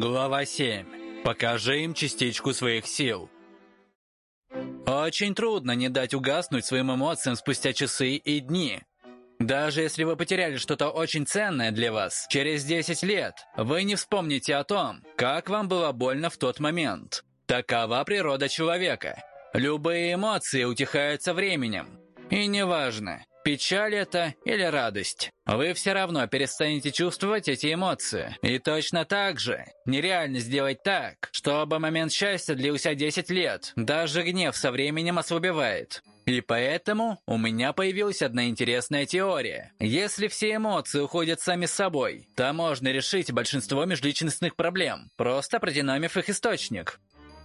Глава 7. Покажи им частичку своих сил. Очень трудно не дать угаснуть своим эмоциям спустя часы и дни. Даже если вы потеряли что-то очень ценное для вас, через 10 лет вы не вспомните о том, как вам было больно в тот момент. Такова природа человека. Любые эмоции утихают со временем. И неважно, Печаль это или радость. Вы все равно перестанете чувствовать эти эмоции. И точно так же нереально сделать так, чтобы момент счастья длился 10 лет. Даже гнев со временем ослабевает. И поэтому у меня появилась одна интересная теория. Если все эмоции уходят сами с собой, то можно решить большинство межличностных проблем, просто продинамив их источник.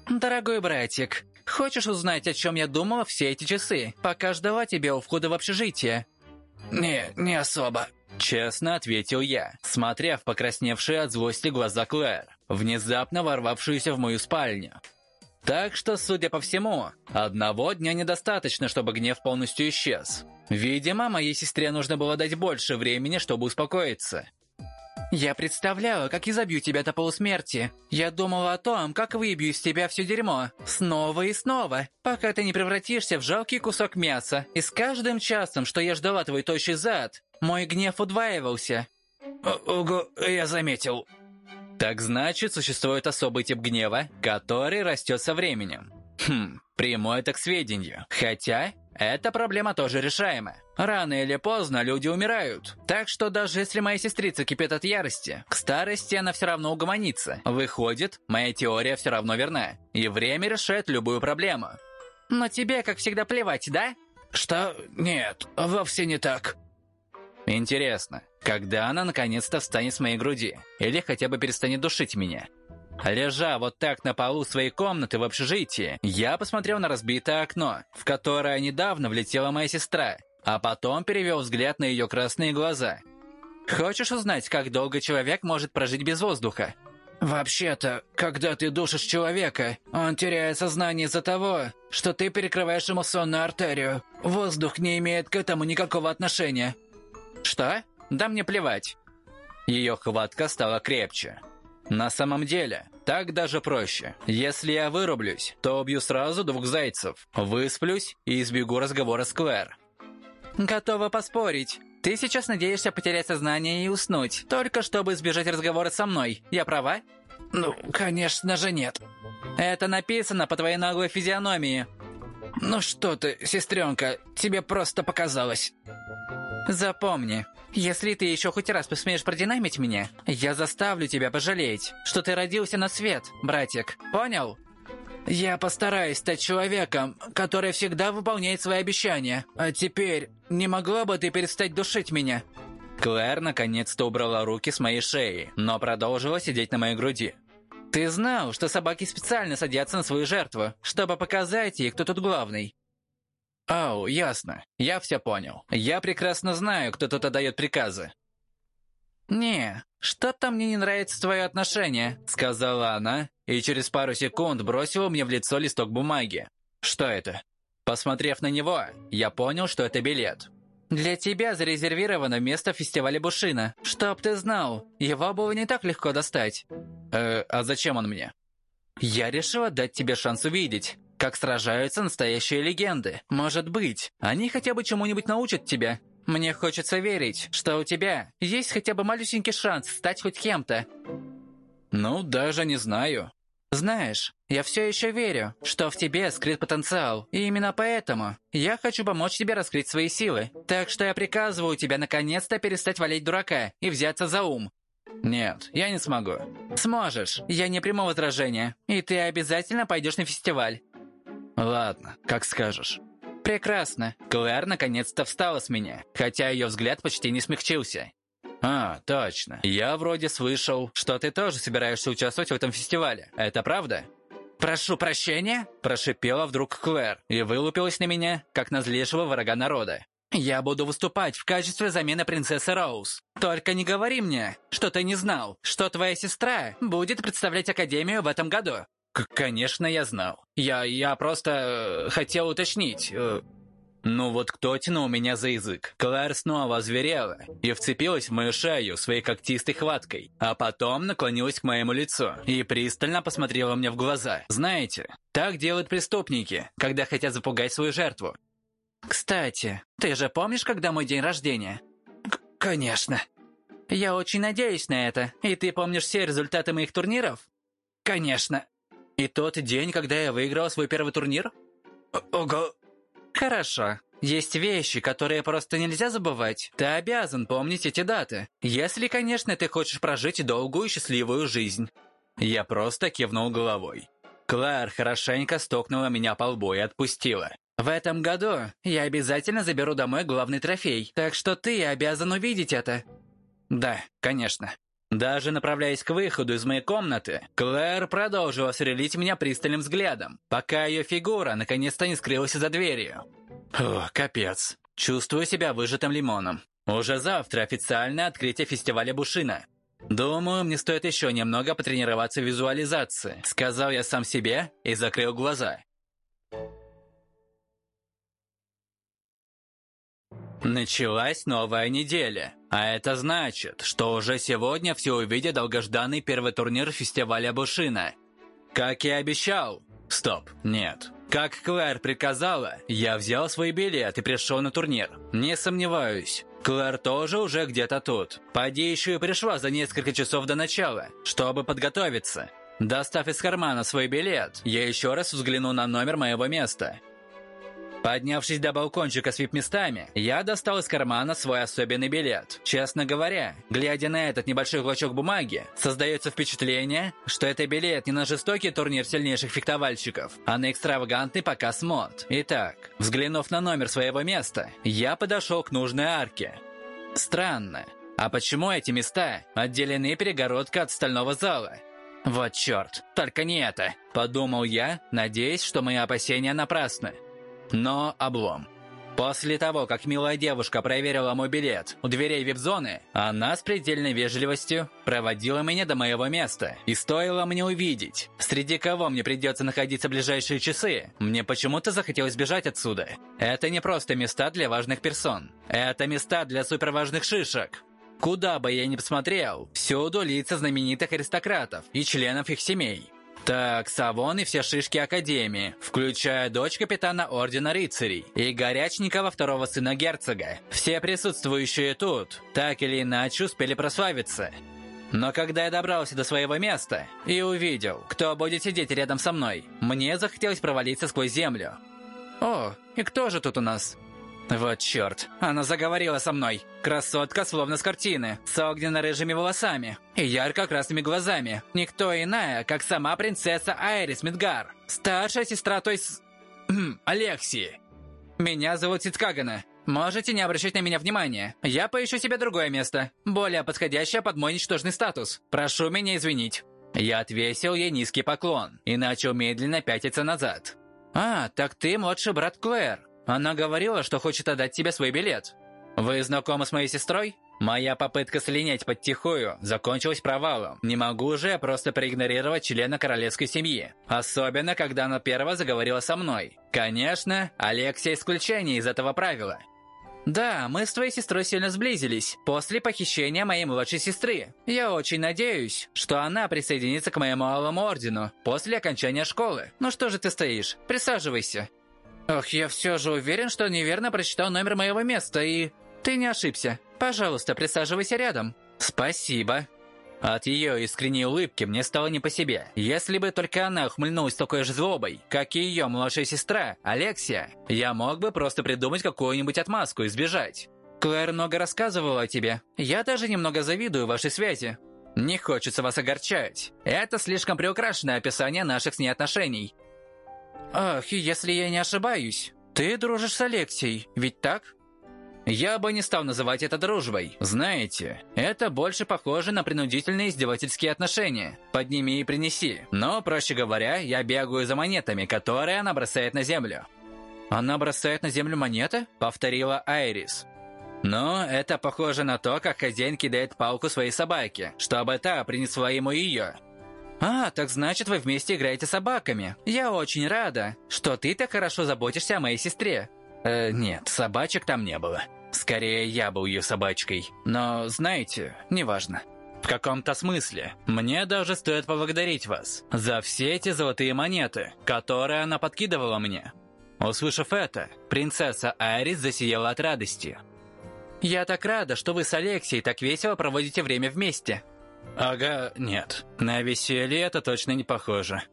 «Дорогой братик, хочешь узнать, о чем я думала все эти часы, пока ждала тебя у входа в общежитие?» «Не, не особо», — честно ответил я, смотря в покрасневшие от злости глаза Клэр, внезапно ворвавшуюся в мою спальню. Так что, судя по всему, одного дня недостаточно, чтобы гнев полностью исчез. Видимо, моей сестре нужно было дать больше времени, чтобы успокоиться. Я представляла, как изобью тебя до полусмерти. Я думала о том, как выбью из тебя все дерьмо. Снова и снова, пока ты не превратишься в жалкий кусок мяса. И с каждым часом, что я ждала твой тощий зад, мой гнев удваивался. Ого, я заметил. Так значит, существует особый тип гнева, который растет со временем. Хм, приму это к сведению. Хотя, эта проблема тоже решаема. Рано или поздно люди умирают. Так что даже если моя сестрица кипит от ярости, к старости она все равно угомонится. Выходит, моя теория все равно верна. И время решает любую проблему. Но тебе, как всегда, плевать, да? Что? Нет, вовсе не так. Интересно, когда она наконец-то встанет с моей груди? Или хотя бы перестанет душить меня? Лежа вот так на полу своей комнаты в общежитии, я посмотрел на разбитое окно, в которое недавно влетела моя сестра, а потом перевел взгляд на ее красные глаза. «Хочешь узнать, как долго человек может прожить без воздуха?» «Вообще-то, когда ты душишь человека, он теряет сознание из-за того, что ты перекрываешь ему сонную артерию. Воздух не имеет к этому никакого отношения». «Что? Да мне плевать». Ее хватка стала крепче. На самом деле, так даже проще. Если я вырублюсь, то убью сразу двух зайцев. Высплюсь и избегу разговора с Клэр. Готова поспорить. Ты сейчас надеешься потерять сознание и уснуть, только чтобы избежать разговора со мной. Я права? Ну, конечно же нет. Это написано по твоей наглой физиономии. Ну что ты, сестренка, тебе просто показалось. Запомни, если ты еще хоть раз посмеешь продинамить меня, я заставлю тебя пожалеть, что ты родился на свет, братик. Понял? Я постараюсь стать человеком, который всегда выполняет свои обещания. А теперь, не могла бы ты перестать душить меня?» Клэр наконец-то убрала руки с моей шеи, но продолжила сидеть на моей груди. «Ты знал, что собаки специально садятся на свою жертву, чтобы показать ей, кто тут главный?» «Ау, ясно. Я все понял. Я прекрасно знаю, кто тут отдает приказы». «Не, что-то мне не нравится твое отношение», — сказала она, и через пару секунд бросила мне в лицо листок бумаги. «Что это?» Посмотрев на него, я понял, что это билет. «Для тебя зарезервировано место в фестивале Бушина. Чтоб ты знал, его было не так легко достать». «Э, а зачем он мне?» «Я решила дать тебе шанс увидеть, как сражаются настоящие легенды. Может быть, они хотя бы чему-нибудь научат тебя. Мне хочется верить, что у тебя есть хотя бы малюсенький шанс стать хоть кем-то. Ну, даже не знаю. Знаешь, я все еще верю, что в тебе скрыт потенциал, и именно поэтому я хочу помочь тебе раскрыть свои силы. Так что я приказываю тебе наконец-то перестать валять дурака и взяться за ум. Нет, я не смогу. Сможешь, я не приму возражения, и ты обязательно пойдешь на фестиваль. Ладно, как скажешь. Прекрасно. Клэр наконец-то встала с меня, хотя ее взгляд почти не смягчился. А, точно. Я вроде слышал, что ты тоже собираешься участвовать в этом фестивале. Это правда? «Прошу прощения?» – прошипела вдруг Клэр и вылупилась на меня, как на злейшего врага народа. «Я буду выступать в качестве замены принцессы Роуз. Только не говори мне, что ты не знал, что твоя сестра будет представлять Академию в этом году. К конечно, я знал. Я, я просто э, хотел уточнить. Э, Ну вот кто тянул меня за язык? Клэр снова озверела и вцепилась в мою шею своей когтистой хваткой, а потом наклонилась к моему лицу и пристально посмотрела мне в глаза. Знаете, так делают преступники, когда хотят запугать свою жертву. «Кстати, ты же помнишь, когда мой день рождения?» К «Конечно». «Я очень надеюсь на это. И ты помнишь все результаты моих турниров?» «Конечно». «И тот день, когда я выиграл свой первый турнир?» «Ого». «Хорошо. Есть вещи, которые просто нельзя забывать. Ты обязан помнить эти даты. Если, конечно, ты хочешь прожить долгую и счастливую жизнь». Я просто кивнул головой. Клэр хорошенько стукнула меня по лбу и отпустила. В этом году я обязательно заберу домой главный трофей, так что ты обязан увидеть это. Да, конечно. Даже направляясь к выходу из моей комнаты, Клэр продолжила сверлить меня пристальным взглядом, пока ее фигура наконец-то не скрылась за дверью. О, капец. Чувствую себя выжатым лимоном. Уже завтра официальное открытие фестиваля Бушина. «Думаю, мне стоит еще немного потренироваться в визуализации», сказал я сам себе и закрыл глаза. Началась новая неделя, а это значит, что уже сегодня все увидят долгожданный первый турнир фестиваля Бушина. Как и обещал. Стоп, нет. Как Клэр приказала, я взял свой билет и пришел на турнир. Не сомневаюсь. Клэр тоже уже где-то тут. Поди еще и пришла за несколько часов до начала, чтобы подготовиться. Достав из кармана свой билет, я еще раз взгляну на номер моего места. Поднявшись до балкончика с вип-местами, я достал из кармана свой особенный билет. Честно говоря, глядя на этот небольшой клочок бумаги, создается впечатление, что это билет не на жестокий турнир сильнейших фехтовальщиков, а на экстравагантный показ мод. Итак, взглянув на номер своего места, я подошел к нужной арке. Странно. А почему эти места отделены перегородкой от стального зала? Вот черт, только не это, подумал я, надеясь, что мои опасения напрасны. Но облом. После того, как милая девушка проверила мой билет у дверей вип-зоны, она с предельной вежливостью проводила меня до моего места. И стоило мне увидеть, среди кого мне придется находиться в ближайшие часы, мне почему-то захотелось бежать отсюда. Это не просто места для важных персон. Это места для суперважных шишек. Куда бы я ни посмотрел, всюду лица знаменитых аристократов и членов их семей. Так, Савон и все шишки Академии, включая дочь капитана Ордена Рыцарей и Горячникова второго сына герцога. Все присутствующие тут, так или иначе, успели прославиться. Но когда я добрался до своего места и увидел, кто будет сидеть рядом со мной, мне захотелось провалиться сквозь землю. «О, и кто же тут у нас?» Вот черт, она заговорила со мной. Красотка словно с картины, с огненно-рыжими волосами и ярко-красными глазами. Никто иная, как сама принцесса Айрис Мидгар. Старшая сестра той с... Алексии. Меня зовут Сицкагана. Можете не обращать на меня внимания. Я поищу себе другое место, более подходящее под мой ничтожный статус. Прошу меня извинить. Я отвесил ей низкий поклон и начал медленно пятиться назад. «А, так ты младший брат Клэр. Она говорила, что хочет отдать тебе свой билет. Вы знакомы с моей сестрой? Моя попытка слинять подтихую закончилась провалом. Не могу же просто проигнорировать члена королевской семьи. Особенно, когда она первая заговорила со мной. Конечно, Алексия исключение из этого правила. Да, мы с твоей сестрой сильно сблизились после похищения моей младшей сестры. Я очень надеюсь, что она присоединится к моему малому ордену после окончания школы. Ну что же ты стоишь? Присаживайся. Ох, я все же уверен, что неверно прочитал номер моего места и... Ты не ошибся. Пожалуйста, присаживайся рядом. Спасибо. От ее искренней улыбки мне стало не по себе. Если бы только она ухмыльнулась такой же злобой, как и ее младшая сестра, Алексия, я мог бы просто придумать какую-нибудь отмазку и сбежать. Клэр много рассказывала о тебе. Я даже немного завидую вашей связи. Не хочется вас огорчать. Это слишком приукрашенное описание наших с ней отношений. «Ах, если я не ошибаюсь, ты дружишь с Алексей, ведь так?» Я бы не стал называть это дружбой. Знаете, это больше похоже на принудительные издевательские отношения. Подними и принеси. Но, проще говоря, я бегаю за монетами, которые она бросает на землю. «Она бросает на землю монеты?» — повторила Айрис. Но это похоже на то, как хозяин кидает палку своей собаке, чтобы та принесла ему ее. «А, так значит, вы вместе играете с собаками. Я очень рада, что ты так хорошо заботишься о моей сестре». Э, нет, собачек там не было. Скорее, я был ее собачкой. Но, знаете, неважно. В каком-то смысле, мне даже стоит поблагодарить вас за все эти золотые монеты, которые она подкидывала мне. Услышав это, принцесса Айрис засияла от радости. «Я так рада, что вы с Алексей так весело проводите время вместе». «Ага, нет, на веселье это точно не похоже».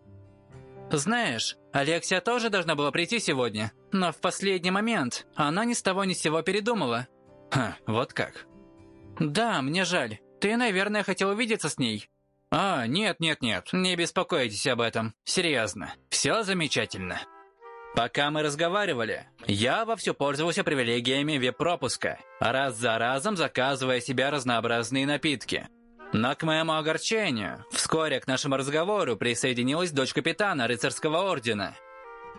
«Знаешь, Алексия тоже должна была прийти сегодня, но в последний момент она ни с того ни с сего передумала». «Ха, вот как?» «Да, мне жаль. Ты, наверное, хотел увидеться с ней». «А, нет-нет-нет, не беспокойтесь об этом. Серьезно. Все замечательно». Пока мы разговаривали, я вовсю пользовался привилегиями вип-пропуска, раз за разом заказывая себе разнообразные напитки. Но к моему огорчению, вскоре к нашему разговору присоединилась дочь капитана рыцарского ордена.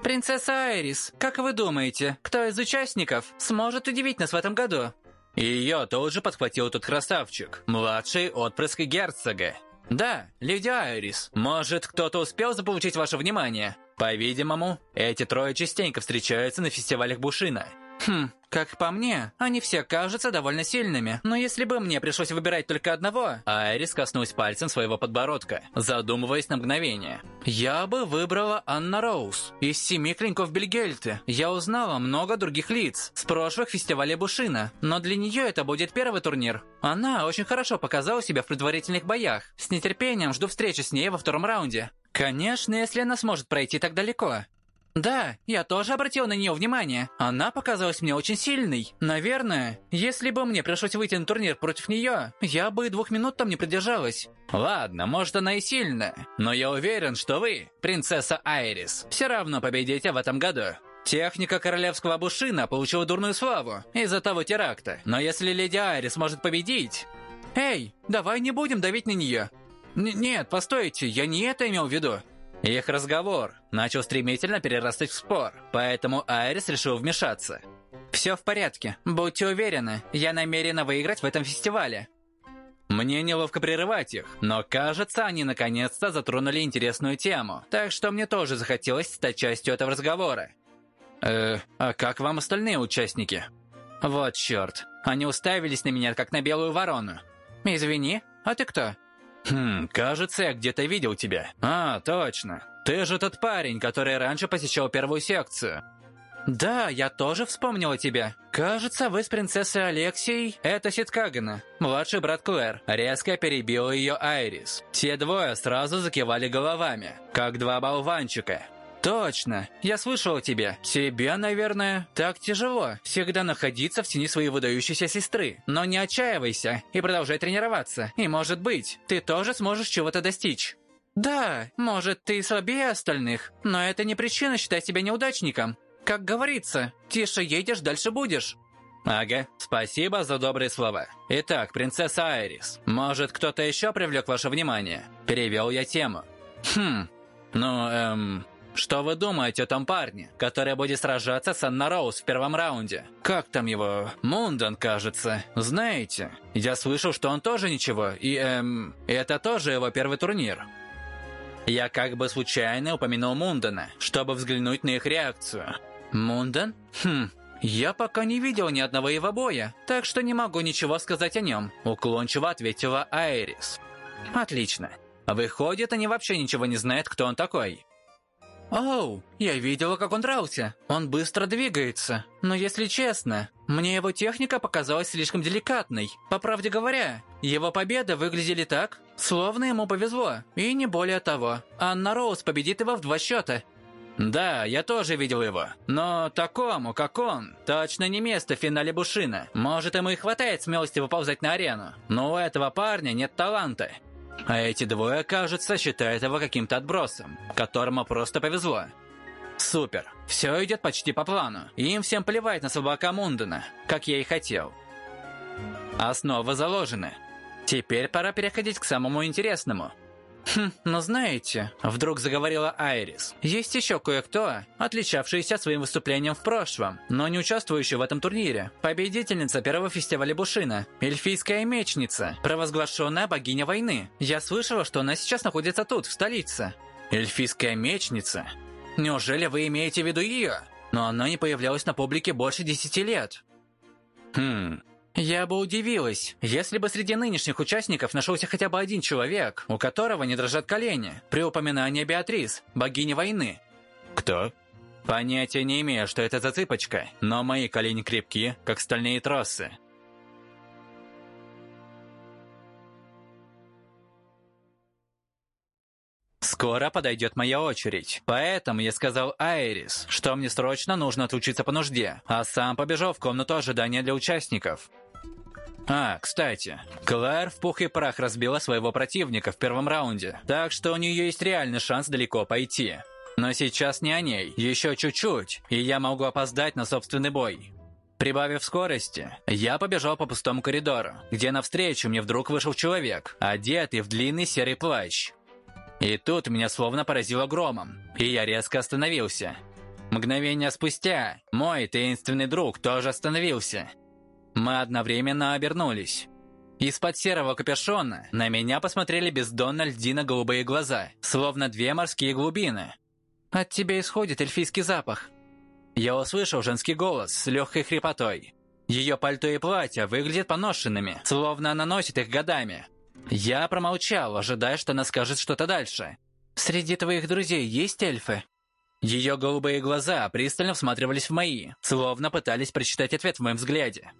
«Принцесса Айрис, как вы думаете, кто из участников сможет удивить нас в этом году?» Ее тут же подхватил тот красавчик, младший отпрыск герцога. «Да, леди Айрис, может, кто-то успел заполучить ваше внимание?» По-видимому, эти трое частенько встречаются на фестивалях Бушина. Хм, как по мне, они все кажутся довольно сильными. Но если бы мне пришлось выбирать только одного, Айрис коснулась пальцем своего подбородка, задумываясь на мгновение. Я бы выбрала Анна Роуз из семи клинков Бельгельты. Я узнала много других лиц с прошлых фестивалей Бушина, но для нее это будет первый турнир. Она очень хорошо показала себя в предварительных боях. С нетерпением жду встречи с ней во втором раунде. Конечно, если она сможет пройти так далеко. Да, я тоже обратил на нее внимание. Она показалась мне очень сильной. Наверное, если бы мне пришлось выйти на турнир против нее, я бы и двух минут там не продержалась. Ладно, может она и сильная, но я уверен, что вы, принцесса Айрис, все равно победите в этом году. Техника королевского бушина получила дурную славу из-за того теракта. Но если леди Айрис может победить... Эй, давай не будем давить на нее. Н «Нет, постойте, я не это имел в виду». Их разговор начал стремительно перерастать в спор, поэтому Айрис решил вмешаться. «Все в порядке, будьте уверены, я намерена выиграть в этом фестивале». Мне неловко прерывать их, но кажется, они наконец-то затронули интересную тему, так что мне тоже захотелось стать частью этого разговора. «Э, а как вам остальные участники?» «Вот черт, они уставились на меня, как на белую ворону». «Извини, а ты кто?» «Хм, кажется, я где-то видел тебя. А, точно. Ты же тот парень, который раньше посещал первую секцию». «Да, я тоже вспомнила тебя. Кажется, вы с принцессой Алексией — это Ситкагана, младший брат Клэр». Резко перебил ее Айрис. Те двое сразу закивали головами, как два болванчика. «Точно! Я слышал о тебе. Тебе, наверное, так тяжело всегда находиться в тени своей выдающейся сестры. Но не отчаивайся и продолжай тренироваться. И, может быть, ты тоже сможешь чего-то достичь». «Да, может, ты слабее остальных, но это не причина считать себя неудачником. Как говорится, тише едешь, дальше будешь». «Ага, спасибо за добрые слова. Итак, принцесса Айрис, может, кто-то еще привлек ваше внимание?» Перевел я тему. «Хм, ну, эм, что вы думаете о том парне, который будет сражаться с Анна Роуз в первом раунде? Как там его? Мундан, кажется. Знаете, я слышал, что он тоже ничего, и, эм, это тоже его первый турнир. Я как бы случайно упомянул Мундана, чтобы взглянуть на их реакцию. Мундан? Хм, «Я пока не видел ни одного его боя, так что не могу ничего сказать о нем», — уклончиво ответила Айрис. «Отлично. Выходит, они вообще ничего не знают, кто он такой. «Оу, я видела, как он дрался. Он быстро двигается. Но если честно, мне его техника показалась слишком деликатной. По правде говоря, его победы выглядели так, словно ему повезло. И не более того. Анна Роуз победит его в два счета. Да, я тоже видел его. Но такому, как он, точно не место в финале Бушина. Может, ему и хватает смелости выползать на арену. Но у этого парня нет таланта. А эти двое, кажется, считают его каким-то отбросом, которому просто повезло. Супер. Все идет почти по плану. Им всем плевать на слабака Мундена, как я и хотел. Основы заложены. Теперь пора переходить к самому интересному – «Хм, но знаете», — вдруг заговорила Айрис, «есть еще кое-кто, отличавшийся своим выступлением в прошлом, но не участвующий в этом турнире. Победительница первого фестиваля Бушина, эльфийская мечница, провозглашенная богиня войны. Я слышала, что она сейчас находится тут, в столице». «Эльфийская мечница? Неужели вы имеете в виду ее?» но она не появлялась на публике больше десяти лет. Хм, Я бы удивилась, если бы среди нынешних участников нашелся хотя бы один человек, у которого не дрожат колени при упоминании Беатрис, богини войны. кто? Понятия не имею, что это за цыпочка, но мои колени крепки, как стальные тросы. Скоро подойдет моя очередь, поэтому я сказал Айрис, что мне срочно нужно отучиться по нужде, а сам побежал в комнату ожидания для участников. А, кстати, Клэр в пух и прах разбила своего противника в первом раунде, так что у нее есть реальный шанс далеко пойти. Но сейчас не о ней, еще чуть-чуть, и я могу опоздать на собственный бой. Прибавив скорости, я побежал по пустому коридору, где навстречу мне вдруг вышел человек, одетый в длинный серый плащ. И тут меня словно поразило громом, и я резко остановился. Мгновение спустя мой таинственный друг тоже остановился. Мы одновременно обернулись. Из-под серого капюшона на меня посмотрели бездонно льдино-голубые глаза, словно две морские глубины. От тебя исходит эльфийский запах. Я услышал женский голос с легкой хрипотой. Ее пальто и платье выглядят поношенными, словно она носит их годами. Я промолчал, ожидая, что она скажет что-то дальше. Среди твоих друзей есть эльфы? Ее голубые глаза пристально всматривались в мои, словно пытались прочитать ответ в моем взгляде.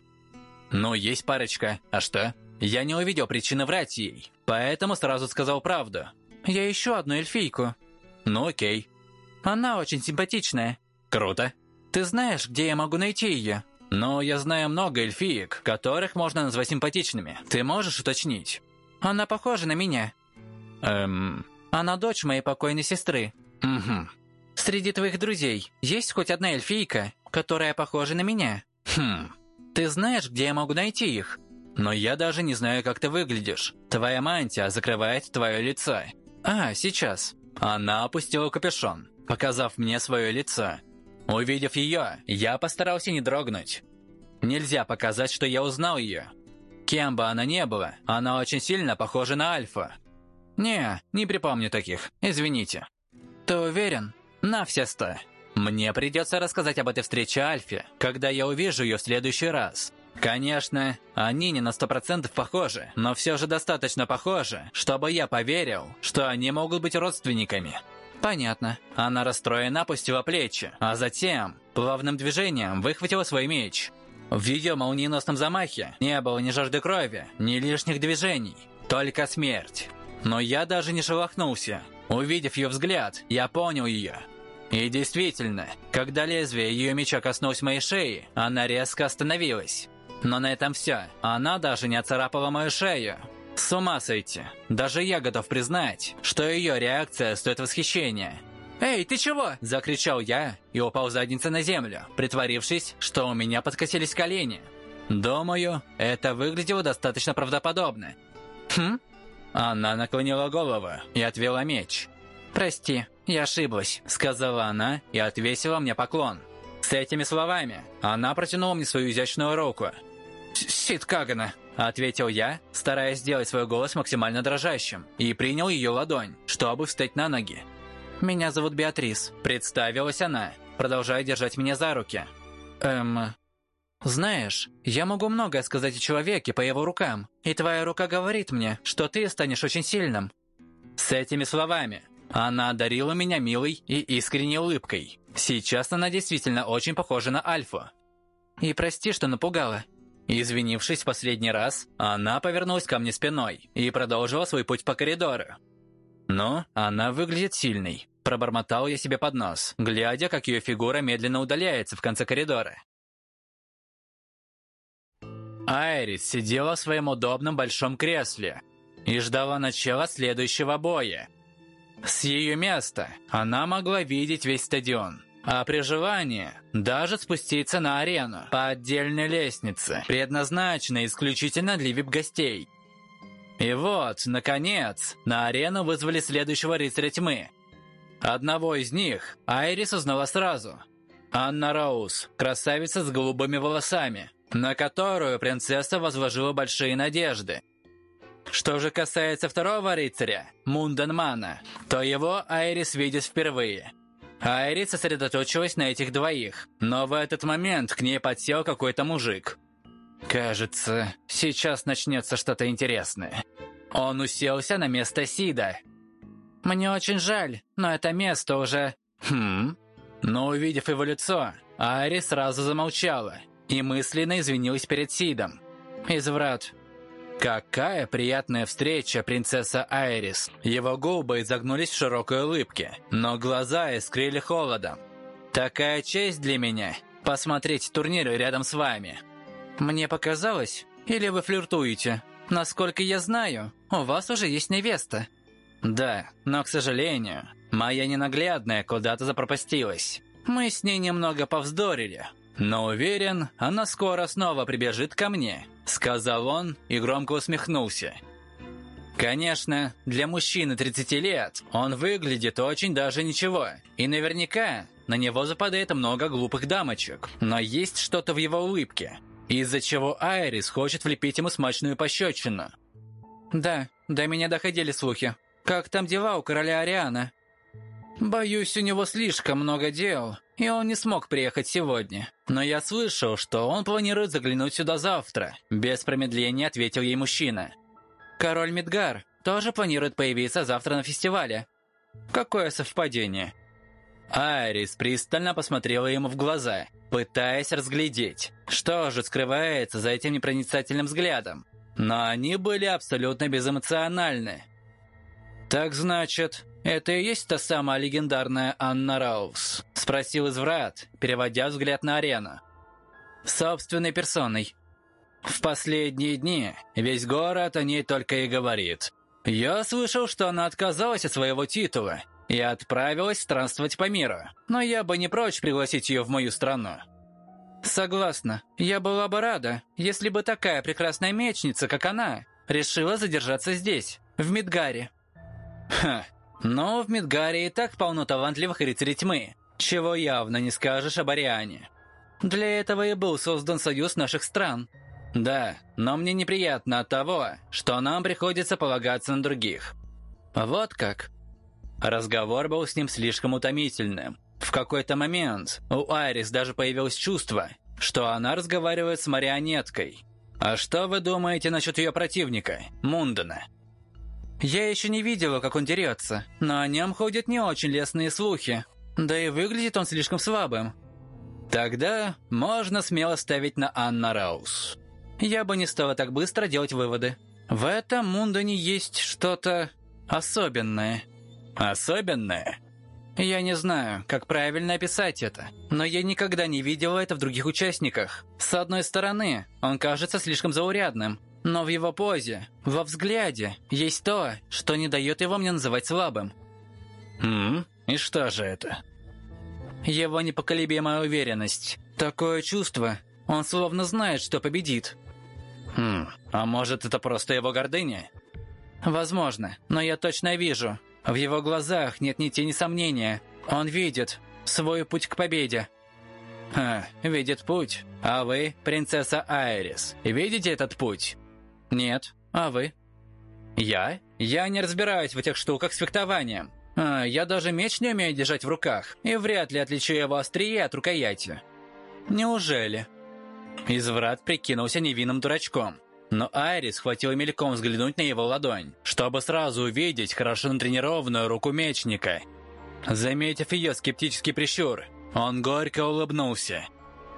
«Ну, есть парочка. А что?» Я не увидел причины врать ей, поэтому сразу сказал правду. Я ищу одну эльфийку. «Ну, окей. Она очень симпатичная. Круто. Ты знаешь, где я могу найти ее? Но я знаю много эльфиек, которых можно назвать симпатичными. Ты можешь уточнить?» Она похожа на меня. Эм... Она дочь моей покойной сестры. Угу. Среди твоих друзей есть хоть одна эльфийка, которая похожа на меня? Хм. Ты знаешь, где я могу найти их? Но я даже не знаю, как ты выглядишь. Твоя мантия закрывает твое лицо. А, сейчас. Она опустила капюшон, показав мне свое лицо. Увидев ее, я постарался не дрогнуть. Нельзя показать, что я узнал ее. Кем бы она ни была, она очень сильно похожа на Альфа. Не, не припомню таких, извините. Ты уверен? На все сто. Мне придется рассказать об этой встрече Альфе, когда я увижу ее в следующий раз. Конечно, они не на сто процентов похожи, но все же достаточно похожи, чтобы я поверил, что они могут быть родственниками. Понятно. Она расстроена опустила плечи, а затем плавным движением выхватила свой меч. В ее молниеносном замахе не было ни жажды крови, ни лишних движений, только смерть. Но я даже не шелохнулся. Увидев ее взгляд, я понял ее. И действительно, когда лезвие ее меча коснулось моей шеи, она резко остановилась. Но на этом все. Она даже не оцарапала мою шею. С ума сойти. Даже я готов признать, что ее реакция стоит восхищения. «Эй, ты чего?» – закричал я и упал задницей на землю, притворившись, что у меня подкосились колени. Думаю, это выглядело достаточно правдоподобно. «Хм?» Она наклонила голову и отвела меч. «Прости, я ошиблась», – сказала она и отвесила мне поклон. С этими словами она протянула мне свою изящную руку. «Сид Кагана», — ответил я, стараясь сделать свой голос максимально дрожащим, и принял ее ладонь, чтобы встать на ноги. «Меня зовут Беатрис», — представилась она, продолжая держать меня за руки. «Эм... Знаешь, я могу многое сказать о человеке по его рукам, и твоя рука говорит мне, что ты станешь очень сильным». С этими словами она одарила меня милой и искренней улыбкой. Сейчас она действительно очень похожа на Альфу. И прости, что напугала. Извинившись в последний раз, она повернулась ко мне спиной и продолжила свой путь по коридору. «Ну, она выглядит сильной», – пробормотал я себе под нос, глядя, как ее фигура медленно удаляется в конце коридора. Айрис сидела в своем удобном большом кресле и ждала начала следующего боя. С ее места она могла видеть весь стадион. А при желании даже спуститься на арену по отдельной лестнице, предназначенной исключительно для вип-гостей. И вот, наконец, на арену вызвали следующего рыцаря тьмы. Одного из них Айрис узнала сразу. Анна Роуз, красавица с голубыми волосами, на которую принцесса возложила большие надежды. Что же касается второго рыцаря, Мунданмана, то его Айрис видит впервые. Айрис сосредоточилась на этих двоих, но в этот момент к ней подсел какой-то мужик. Кажется, сейчас начнется что-то интересное. Он уселся на место Сида. Мне очень жаль, но это место уже... Хм... Но увидев его лицо, Айрис сразу замолчала и мысленно извинилась перед Сидом. «Изврат, Какая приятная встреча, принцесса Айрис. Его губы изогнулись в широкой улыбке, но глаза искрили холодом. Такая честь для меня посмотреть турнир рядом с вами. Мне показалось, или вы флиртуете? Насколько я знаю, у вас уже есть невеста. Да, но, к сожалению, моя ненаглядная куда-то запропастилась. Мы с ней немного повздорили, но уверен, она скоро снова прибежит ко мне сказал он и громко усмехнулся. Конечно, для мужчины 30 лет он выглядит очень даже ничего, и наверняка на него западает много глупых дамочек, но есть что-то в его улыбке, из-за чего Айрис хочет влепить ему смачную пощечину. «Да, до меня доходили слухи. Как там дела у короля Ариана?» «Боюсь, у него слишком много дел, и он не смог приехать сегодня. Но я слышал, что он планирует заглянуть сюда завтра. Без промедления ответил ей мужчина. Король Мидгар тоже планирует появиться завтра на фестивале. Какое совпадение. Айрис пристально посмотрела ему в глаза, пытаясь разглядеть, что же скрывается за этим непроницательным взглядом. Но они были абсолютно безэмоциональны. «Так значит, это и есть та самая легендарная Анна Раус?» – спросил изврат, переводя взгляд на арену. «Собственной персоной. В последние дни весь город о ней только и говорит. Я слышал, что она отказалась от своего титула и отправилась странствовать по миру, но я бы не прочь пригласить ее в мою страну». «Согласна. Я была бы рада, если бы такая прекрасная мечница, как она, решила задержаться здесь, в Мидгаре». «Ха, но в Мидгаре и так полно талантливых рыцарей тьмы, чего явно не скажешь об Ариане. Для этого и был создан союз наших стран. Да, но мне неприятно от того, что нам приходится полагаться на других. Вот как. Разговор был с ним слишком утомительным. В какой-то момент у Айрис даже появилось чувство, что она разговаривает с марионеткой. А что вы думаете насчет ее противника, Мундена? Я еще не видела, как он дерется, но о нем ходят не очень лестные слухи. Да и выглядит он слишком слабым. Тогда можно смело ставить на Анна Раус. Я бы не стала так быстро делать выводы. В этом Мундане есть что-то особенное. Особенное? Я не знаю, как правильно описать это, но я никогда не видела это в других участниках. С одной стороны, он кажется слишком заурядным, но в его позе, во взгляде, есть то, что не дает его мне называть слабым. Хм, и что же это? Его непоколебимая уверенность. Такое чувство, он словно знает, что победит. Хм, а может это просто его гордыня? Возможно, но я точно вижу. В его глазах нет ни тени сомнения. Он видит свой путь к победе. Ха, видит путь. А вы, принцесса Айрис, видите этот путь? «Нет. А вы?» «Я? Я не разбираюсь в этих штуках с фехтованием. А, я даже меч не умею держать в руках, и вряд ли отличу его острие от рукояти». «Неужели?» Изврат прикинулся невинным дурачком. Но Айрис хватило мельком взглянуть на его ладонь, чтобы сразу увидеть хорошо натренированную руку мечника. Заметив ее скептический прищур, он горько улыбнулся.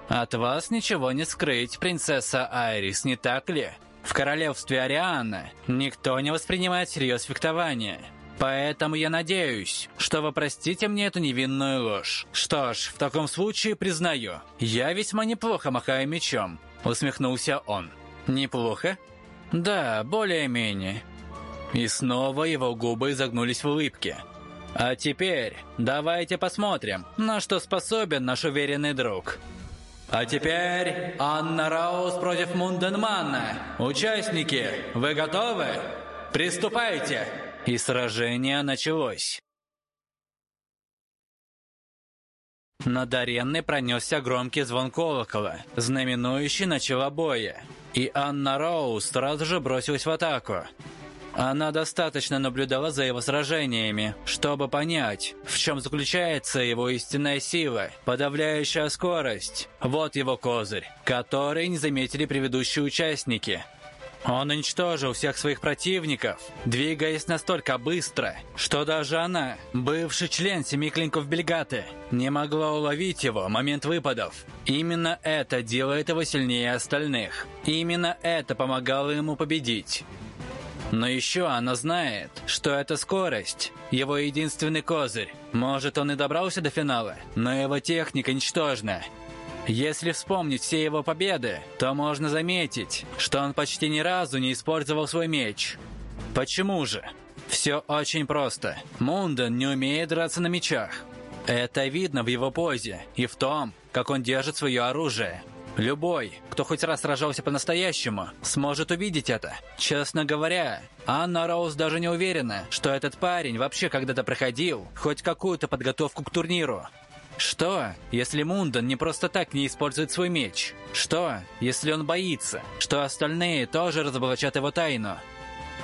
«От вас ничего не скрыть, принцесса Айрис, не так ли?» В королевстве Ариана никто не воспринимает всерьез фехтование. Поэтому я надеюсь, что вы простите мне эту невинную ложь. Что ж, в таком случае признаю, я весьма неплохо махаю мечом, усмехнулся он. Неплохо? Да, более-менее. И снова его губы изогнулись в улыбке. А теперь давайте посмотрим, на что способен наш уверенный друг. А теперь Анна Раус против Мунденмана. Участники, вы готовы? Приступайте! И сражение началось. Над ареной пронесся громкий звон колокола, знаменующий начало боя. И Анна Роуз сразу же бросилась в атаку. Она достаточно наблюдала за его сражениями, чтобы понять, в чем заключается его истинная сила, подавляющая скорость. Вот его козырь, который не заметили предыдущие участники. Он уничтожил всех своих противников, двигаясь настолько быстро, что даже она, бывший член семи клинков Бельгаты, не могла уловить его момент выпадов. Именно это делает его сильнее остальных. Именно это помогало ему победить. Но еще она знает, что эта скорость – его единственный козырь. Может, он и добрался до финала, но его техника ничтожна. Если вспомнить все его победы, то можно заметить, что он почти ни разу не использовал свой меч. Почему же? Все очень просто. Мунден не умеет драться на мечах. Это видно в его позе и в том, как он держит свое оружие. Любой, кто хоть раз сражался по-настоящему, сможет увидеть это. Честно говоря, Анна Роуз даже не уверена, что этот парень вообще когда-то проходил хоть какую-то подготовку к турниру. Что, если Мунден не просто так не использует свой меч? Что, если он боится, что остальные тоже разоблачат его тайну?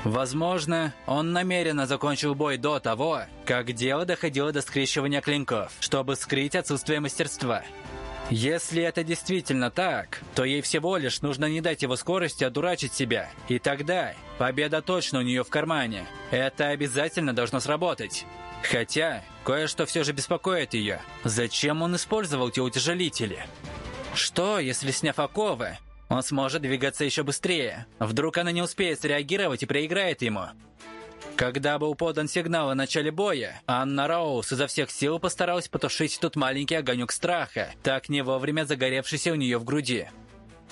Возможно, он намеренно закончил бой до того, как дело доходило до скрещивания клинков, чтобы скрыть отсутствие мастерства. Если это действительно так, то ей всего лишь нужно не дать его скорости одурачить себя. И тогда победа точно у нее в кармане. Это обязательно должно сработать. Хотя, кое-что все же беспокоит ее. Зачем он использовал те утяжелители? Что, если, сняв оковы, он сможет двигаться еще быстрее? Вдруг она не успеет среагировать и проиграет ему? Когда был подан сигнал о начале боя, Анна Роуз изо всех сил постаралась потушить тот маленький огонек страха, так не вовремя загоревшийся у нее в груди.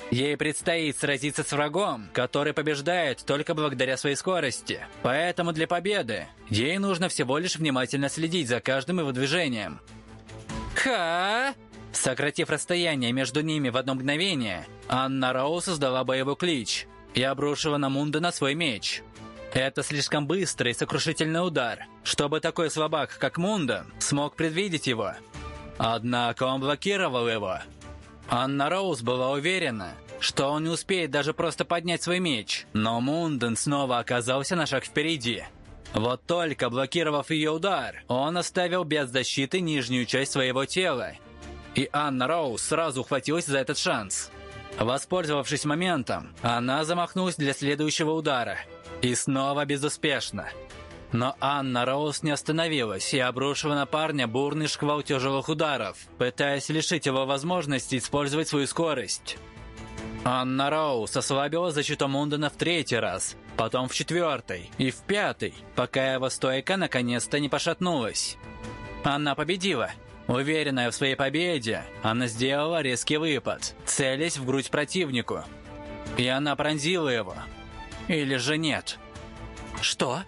Ей предстоит сразиться с врагом, который побеждает только благодаря своей скорости. Поэтому для победы ей нужно всего лишь внимательно следить за каждым его движением. Ха! Сократив расстояние между ними в одно мгновение, Анна Роуз создала боевой клич и обрушила на Мундена свой меч. Это слишком быстрый и сокрушительный удар, чтобы такой слабак, как Мунда, смог предвидеть его. Однако он блокировал его. Анна Роуз была уверена, что он не успеет даже просто поднять свой меч, но Мунден снова оказался на шаг впереди. Вот только блокировав ее удар, он оставил без защиты нижнюю часть своего тела. И Анна Роуз сразу ухватилась за этот шанс. Воспользовавшись моментом, она замахнулась для следующего удара – и снова безуспешно. Но Анна Роуз не остановилась и обрушила на парня бурный шквал тяжелых ударов, пытаясь лишить его возможности использовать свою скорость. Анна Роуз ослабила защиту Мундена в третий раз, потом в четвертый и в пятый, пока его стойка наконец-то не пошатнулась. Она победила. Уверенная в своей победе, она сделала резкий выпад, целясь в грудь противнику. И она пронзила его, или же нет? Что?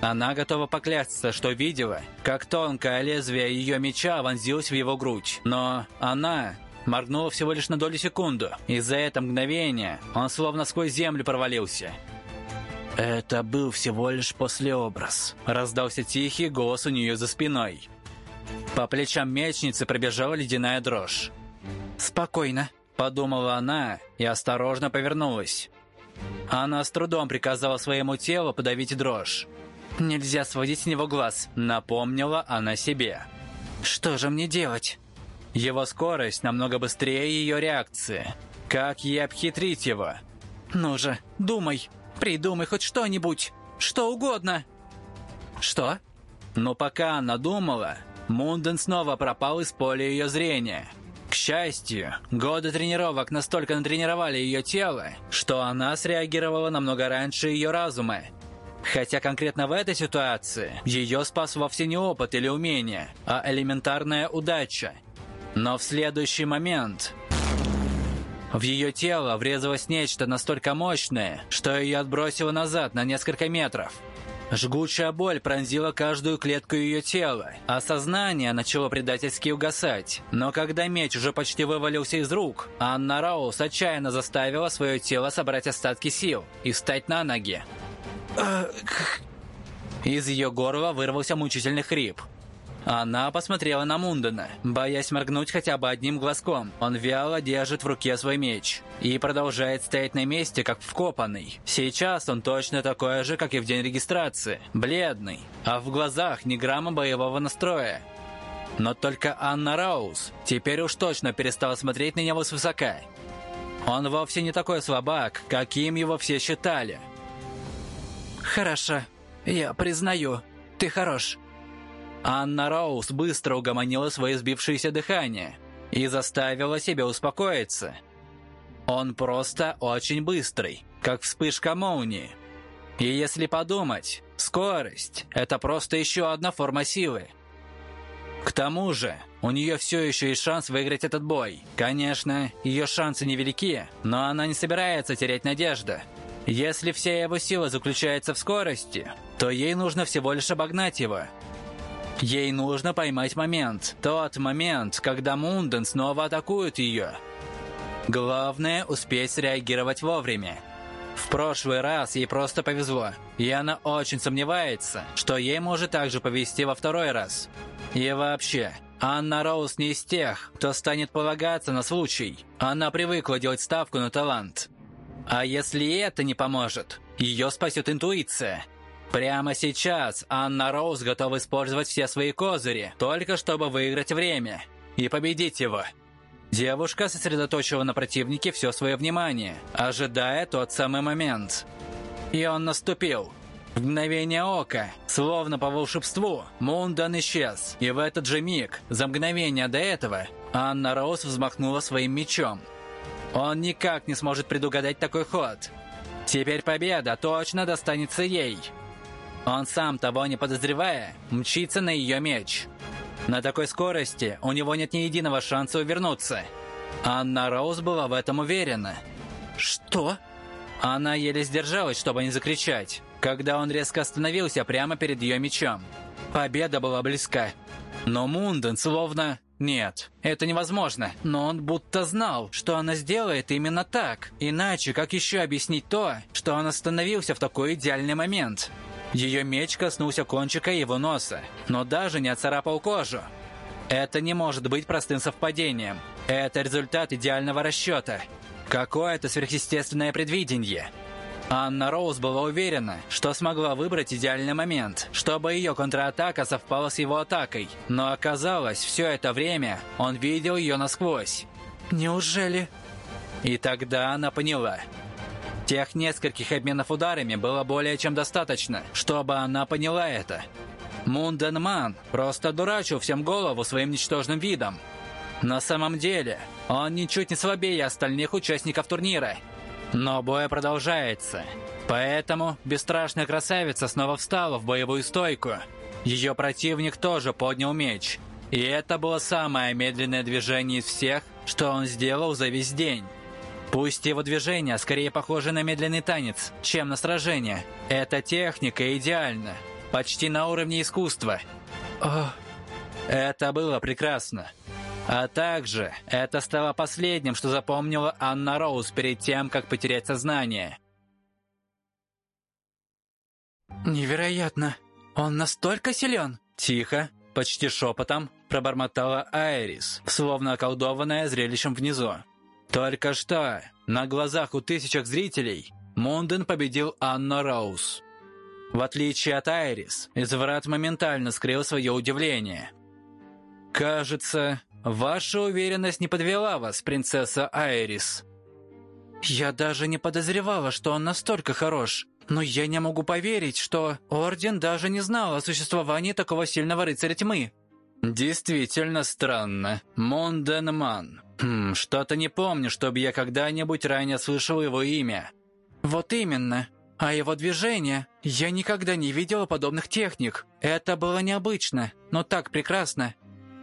Она готова поклясться, что видела, как тонкое лезвие ее меча вонзилось в его грудь. Но она моргнула всего лишь на долю секунду, и за это мгновение он словно сквозь землю провалился. «Это был всего лишь послеобраз», — раздался тихий голос у нее за спиной. По плечам мечницы пробежала ледяная дрожь. «Спокойно», — подумала она и осторожно повернулась. Она с трудом приказала своему телу подавить дрожь. «Нельзя сводить с него глаз», — напомнила она себе. «Что же мне делать?» Его скорость намного быстрее ее реакции. Как ей обхитрить его? «Ну же, думай, придумай хоть что-нибудь, что угодно». «Что?» Но пока она думала, Мунден снова пропал из поля ее зрения — счастью, годы тренировок настолько натренировали ее тело, что она среагировала намного раньше ее разума. Хотя конкретно в этой ситуации ее спас вовсе не опыт или умение, а элементарная удача. Но в следующий момент в ее тело врезалось нечто настолько мощное, что ее отбросило назад на несколько метров – Жгучая боль пронзила каждую клетку ее тела, а сознание начало предательски угасать. Но когда меч уже почти вывалился из рук, Анна Раус отчаянно заставила свое тело собрать остатки сил и встать на ноги. Из ее горла вырвался мучительный хрип. Она посмотрела на Мундена, боясь моргнуть хотя бы одним глазком. Он вяло держит в руке свой меч и продолжает стоять на месте, как вкопанный. Сейчас он точно такой же, как и в день регистрации. Бледный, а в глазах ни грамма боевого настроя. Но только Анна Роуз теперь уж точно перестала смотреть на него свысока. Он вовсе не такой слабак, каким его все считали. «Хорошо, я признаю, ты хорош». Анна Роуз быстро угомонила свое сбившееся дыхание и заставила себя успокоиться. Он просто очень быстрый, как вспышка молнии. И если подумать, скорость – это просто еще одна форма силы. К тому же, у нее все еще есть шанс выиграть этот бой. Конечно, ее шансы невелики, но она не собирается терять надежду. Если вся его сила заключается в скорости, то ей нужно всего лишь обогнать его – Ей нужно поймать момент. Тот момент, когда Мунден снова атакует ее. Главное – успеть среагировать вовремя. В прошлый раз ей просто повезло, и она очень сомневается, что ей может также повезти во второй раз. И вообще, Анна Роуз не из тех, кто станет полагаться на случай. Она привыкла делать ставку на талант. А если это не поможет, ее спасет интуиция – Прямо сейчас Анна Роуз готова использовать все свои козыри, только чтобы выиграть время и победить его. Девушка сосредоточила на противнике все свое внимание, ожидая тот самый момент. И он наступил. В мгновение ока, словно по волшебству, Мундан исчез. И в этот же миг, за мгновение до этого, Анна Роуз взмахнула своим мечом. Он никак не сможет предугадать такой ход. Теперь победа точно достанется ей. Он сам, того не подозревая, мчится на ее меч. На такой скорости у него нет ни единого шанса увернуться. Анна Роуз была в этом уверена. «Что?» Она еле сдержалась, чтобы не закричать, когда он резко остановился прямо перед ее мечом. Победа была близка. Но Мунден словно... Нет, это невозможно. Но он будто знал, что она сделает именно так. Иначе как еще объяснить то, что он остановился в такой идеальный момент? Ее меч коснулся кончика его носа, но даже не оцарапал кожу. Это не может быть простым совпадением. Это результат идеального расчета. Какое-то сверхъестественное предвидение. Анна Роуз была уверена, что смогла выбрать идеальный момент, чтобы ее контратака совпала с его атакой. Но оказалось, все это время он видел ее насквозь. «Неужели?» И тогда она поняла – Тех нескольких обменов ударами было более чем достаточно, чтобы она поняла это. Мунденман просто дурачил всем голову своим ничтожным видом. На самом деле, он ничуть не слабее остальных участников турнира. Но бой продолжается. Поэтому бесстрашная красавица снова встала в боевую стойку. Ее противник тоже поднял меч. И это было самое медленное движение из всех, что он сделал за весь день. Пусть его движения скорее похожи на медленный танец, чем на сражение. Эта техника идеальна, почти на уровне искусства. О, это было прекрасно. А также это стало последним, что запомнила Анна Роуз перед тем, как потерять сознание. «Невероятно! Он настолько силен!» Тихо, почти шепотом, пробормотала Айрис, словно околдованная зрелищем внизу. Только что, на глазах у тысячек зрителей, Мунден победил Анна Роуз. В отличие от Айрис, изврат моментально скрыл свое удивление. «Кажется, ваша уверенность не подвела вас, принцесса Айрис». «Я даже не подозревала, что он настолько хорош. Но я не могу поверить, что Орден даже не знал о существовании такого сильного рыцаря тьмы». «Действительно странно. Монденман. Хм, что-то не помню, чтобы я когда-нибудь ранее слышал его имя». «Вот именно. А его движения? Я никогда не видела подобных техник. Это было необычно, но так прекрасно».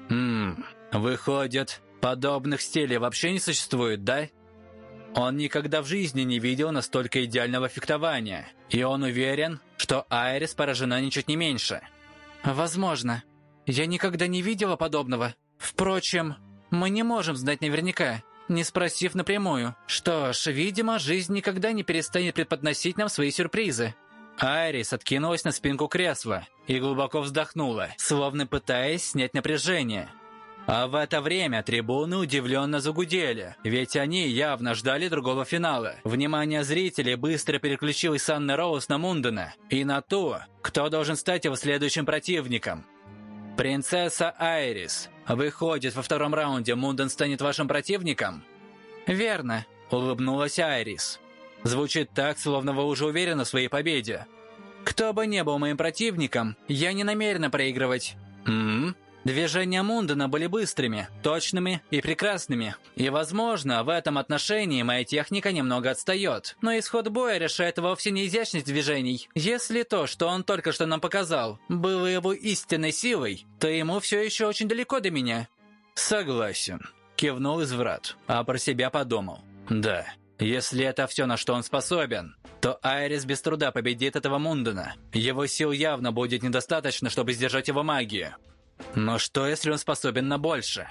«Хм, выходит, подобных стилей вообще не существует, да?» Он никогда в жизни не видел настолько идеального фехтования, и он уверен, что Айрис поражена ничуть не меньше. «Возможно. Я никогда не видела подобного. Впрочем, мы не можем знать наверняка, не спросив напрямую. Что ж, видимо, жизнь никогда не перестанет преподносить нам свои сюрпризы. Айрис откинулась на спинку кресла и глубоко вздохнула, словно пытаясь снять напряжение. А в это время трибуны удивленно загудели, ведь они явно ждали другого финала. Внимание зрителей быстро переключилось с Анны Роуз на Мундена и на то, кто должен стать его следующим противником. «Принцесса Айрис. Выходит, во втором раунде Мунден станет вашим противником?» «Верно», — улыбнулась Айрис. «Звучит так, словно вы уже уверены в своей победе». «Кто бы не был моим противником, я не намерена проигрывать». «М-м?» Движения Мундена были быстрыми, точными и прекрасными. И, возможно, в этом отношении моя техника немного отстает. Но исход боя решает вовсе не изящность движений. Если то, что он только что нам показал, было его истинной силой, то ему все еще очень далеко до меня. Согласен. Кивнул изврат, а про себя подумал. Да, если это все, на что он способен, то Айрис без труда победит этого Мундена. Его сил явно будет недостаточно, чтобы сдержать его магию. Но что, если он способен на больше?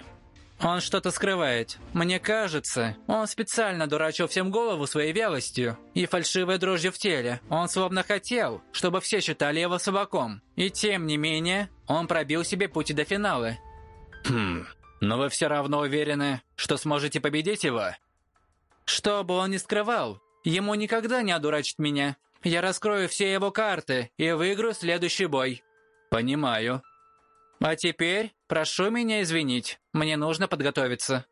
Он что-то скрывает. Мне кажется, он специально дурачил всем голову своей вялостью и фальшивой дрожью в теле. Он словно хотел, чтобы все считали его собаком. И тем не менее, он пробил себе путь до финала. Хм, но вы все равно уверены, что сможете победить его? Что бы он ни скрывал, ему никогда не одурачит меня. Я раскрою все его карты и выиграю следующий бой. Понимаю. А теперь прошу меня извинить, мне нужно подготовиться».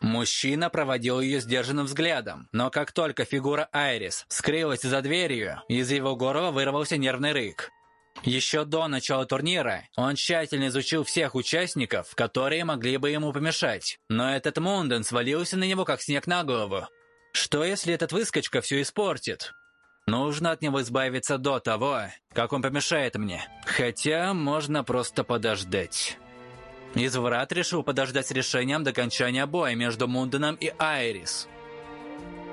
Мужчина проводил ее сдержанным взглядом, но как только фигура Айрис скрылась за дверью, из его горла вырвался нервный рык. Еще до начала турнира он тщательно изучил всех участников, которые могли бы ему помешать, но этот Мунден свалился на него как снег на голову. Что если этот выскочка все испортит? Нужно от него избавиться до того, как он помешает мне. Хотя можно просто подождать. Изврат решил подождать с решением до окончания боя между Мунденом и Айрис.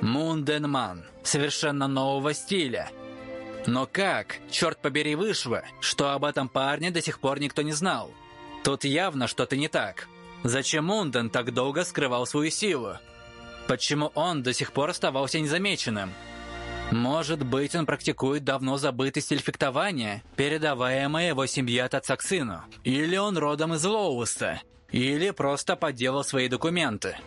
Мунденман. Совершенно нового стиля. Но как, черт побери, вышло, что об этом парне до сих пор никто не знал? Тут явно что-то не так. Зачем Мунден так долго скрывал свою силу? Почему он до сих пор оставался незамеченным? Может быть, он практикует давно забытый стиль фехтования, передаваемый его семье от отца к сыну. Или он родом из Лоуэста. Или просто подделал свои документы.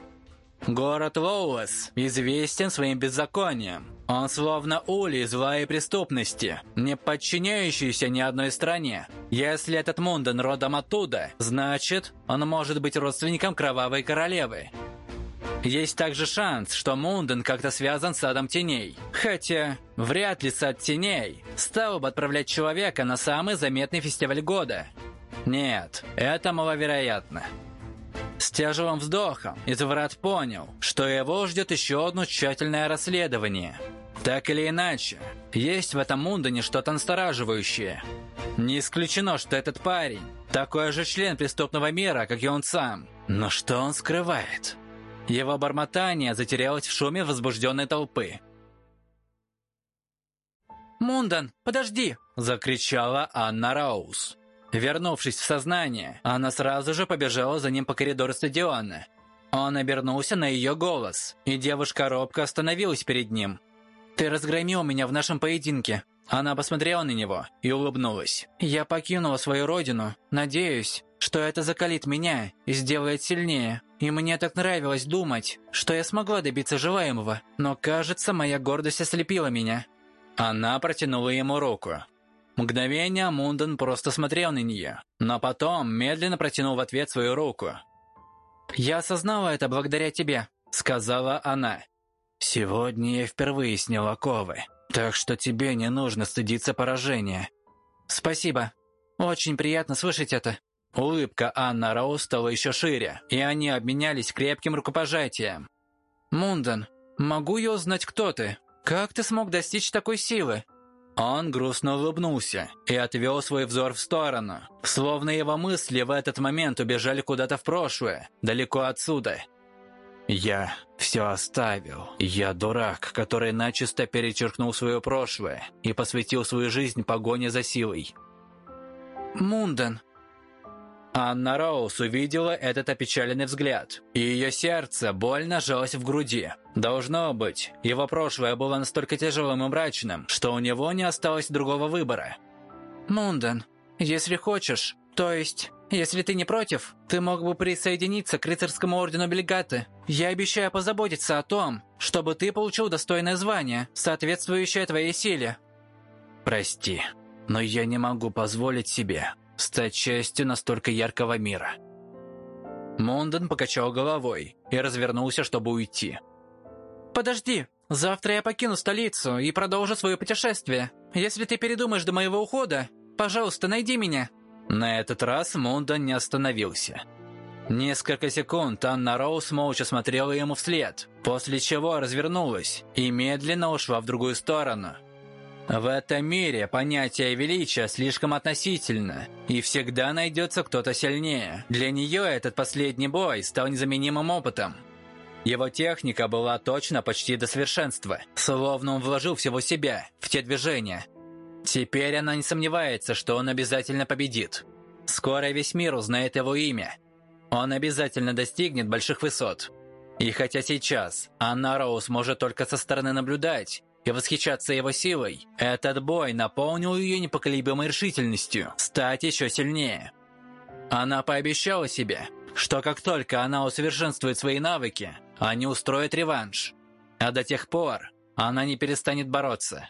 Город Лоуэс известен своим беззаконием. Он словно улей зла и преступности, не подчиняющийся ни одной стране. Если этот Мунден родом оттуда, значит, он может быть родственником Кровавой Королевы. Есть также шанс, что Мунден как-то связан с Адом Теней. Хотя, вряд ли Сад Теней стал бы отправлять человека на самый заметный фестиваль года. Нет, это маловероятно. С тяжелым вздохом Изврат понял, что его ждет еще одно тщательное расследование. Так или иначе, есть в этом Мундене что-то настораживающее. Не исключено, что этот парень такой же член преступного мира, как и он сам. Но что он скрывает? Его бормотание затерялось в шуме возбужденной толпы. «Мундан, подожди!» – закричала Анна Раус. Вернувшись в сознание, она сразу же побежала за ним по коридору стадиона. Он обернулся на ее голос, и девушка робко остановилась перед ним. «Ты разгромил меня в нашем поединке». Она посмотрела на него и улыбнулась. «Я покинула свою родину. Надеюсь, что это закалит меня и сделает сильнее. И мне так нравилось думать, что я смогла добиться желаемого, но, кажется, моя гордость ослепила меня». Она протянула ему руку. Мгновение Мунден просто смотрел на нее, но потом медленно протянул в ответ свою руку. «Я осознала это благодаря тебе», — сказала она. «Сегодня я впервые сняла ковы, так что тебе не нужно стыдиться поражения». «Спасибо. Очень приятно слышать это». Улыбка Анна Роуз стала еще шире, и они обменялись крепким рукопожатием. «Мунден, могу я узнать, кто ты? Как ты смог достичь такой силы?» Он грустно улыбнулся и отвел свой взор в сторону, словно его мысли в этот момент убежали куда-то в прошлое, далеко отсюда. «Я все оставил. Я дурак, который начисто перечеркнул свое прошлое и посвятил свою жизнь погоне за силой». «Мунден, Анна Роуз увидела этот опечаленный взгляд, и ее сердце больно сжалось в груди. Должно быть, его прошлое было настолько тяжелым и мрачным, что у него не осталось другого выбора. «Мунден, Если хочешь, то есть, если ты не против, ты мог бы присоединиться к рыцарскому ордену Бельгаты. Я обещаю позаботиться о том, чтобы ты получил достойное звание, соответствующее твоей силе. Прости, но я не могу позволить себе стать частью настолько яркого мира. Монден покачал головой и развернулся, чтобы уйти. «Подожди, завтра я покину столицу и продолжу свое путешествие. Если ты передумаешь до моего ухода, пожалуйста, найди меня». На этот раз Монден не остановился. Несколько секунд Анна Роуз молча смотрела ему вслед, после чего развернулась и медленно ушла в другую сторону. В этом мире понятие величия слишком относительно, и всегда найдется кто-то сильнее. Для нее этот последний бой стал незаменимым опытом. Его техника была точно почти до совершенства, словно он вложил всего себя в те движения. Теперь она не сомневается, что он обязательно победит. Скоро весь мир узнает его имя. Он обязательно достигнет больших высот. И хотя сейчас Анна Роуз может только со стороны наблюдать и восхищаться его силой, этот бой наполнил ее непоколебимой решительностью стать еще сильнее. Она пообещала себе, что как только она усовершенствует свои навыки, они устроят реванш. А до тех пор она не перестанет бороться.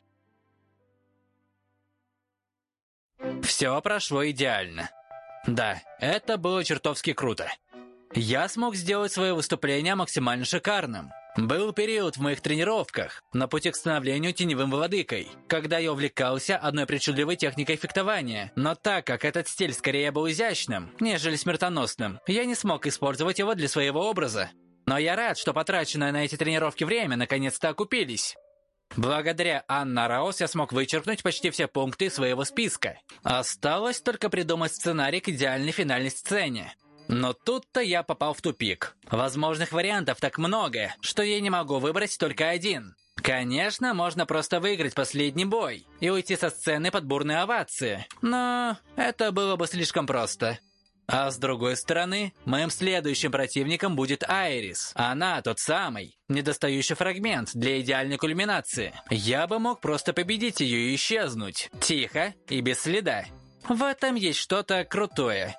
Все прошло идеально. Да, это было чертовски круто. Я смог сделать свое выступление максимально шикарным. Был период в моих тренировках на пути к становлению теневым владыкой, когда я увлекался одной причудливой техникой фехтования. Но так как этот стиль скорее был изящным, нежели смертоносным, я не смог использовать его для своего образа. Но я рад, что потраченное на эти тренировки время наконец-то окупились. Благодаря Анна Раус я смог вычеркнуть почти все пункты своего списка. Осталось только придумать сценарий к идеальной финальной сцене. Но тут-то я попал в тупик. Возможных вариантов так много, что я не могу выбрать только один. Конечно, можно просто выиграть последний бой и уйти со сцены под бурные овации. Но это было бы слишком просто. А с другой стороны, моим следующим противником будет Айрис. Она тот самый, недостающий фрагмент для идеальной кульминации. Я бы мог просто победить ее и исчезнуть. Тихо и без следа. В этом есть что-то крутое.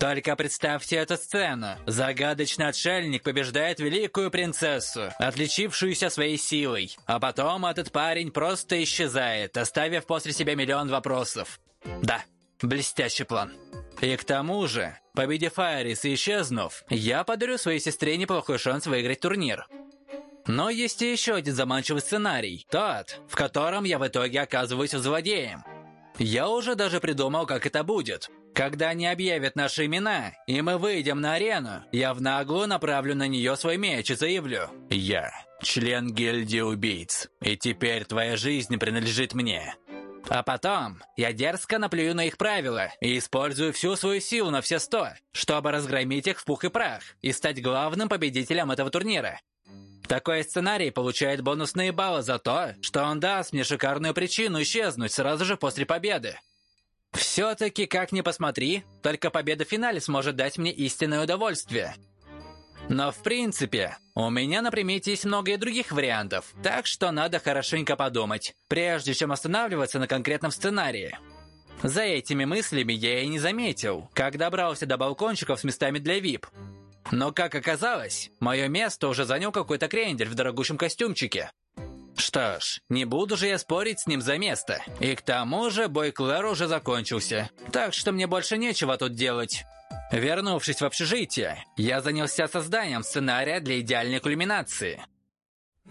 Только представьте эту сцену. Загадочный отшельник побеждает великую принцессу, отличившуюся своей силой. А потом этот парень просто исчезает, оставив после себя миллион вопросов. Да, блестящий план. И к тому же, победив Айрис и исчезнув, я подарю своей сестре неплохой шанс выиграть турнир. Но есть и еще один заманчивый сценарий, тот, в котором я в итоге оказываюсь злодеем. Я уже даже придумал, как это будет. Когда они объявят наши имена, и мы выйдем на арену, я в наглую направлю на нее свой меч и заявлю. Я член гильдии убийц, и теперь твоя жизнь принадлежит мне. А потом я дерзко наплюю на их правила и использую всю свою силу на все сто, чтобы разгромить их в пух и прах и стать главным победителем этого турнира. Такой сценарий получает бонусные баллы за то, что он даст мне шикарную причину исчезнуть сразу же после победы. Все-таки, как ни посмотри, только победа в финале сможет дать мне истинное удовольствие – но в принципе, у меня на примете есть много и других вариантов, так что надо хорошенько подумать, прежде чем останавливаться на конкретном сценарии. За этими мыслями я и не заметил, как добрался до балкончиков с местами для VIP. Но, как оказалось, мое место уже занял какой-то крендель в дорогущем костюмчике. Что ж, не буду же я спорить с ним за место. И к тому же бой Клэр уже закончился, так что мне больше нечего тут делать. Вернувшись в общежитие, я занялся созданием сценария для идеальной кульминации –